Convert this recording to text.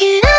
You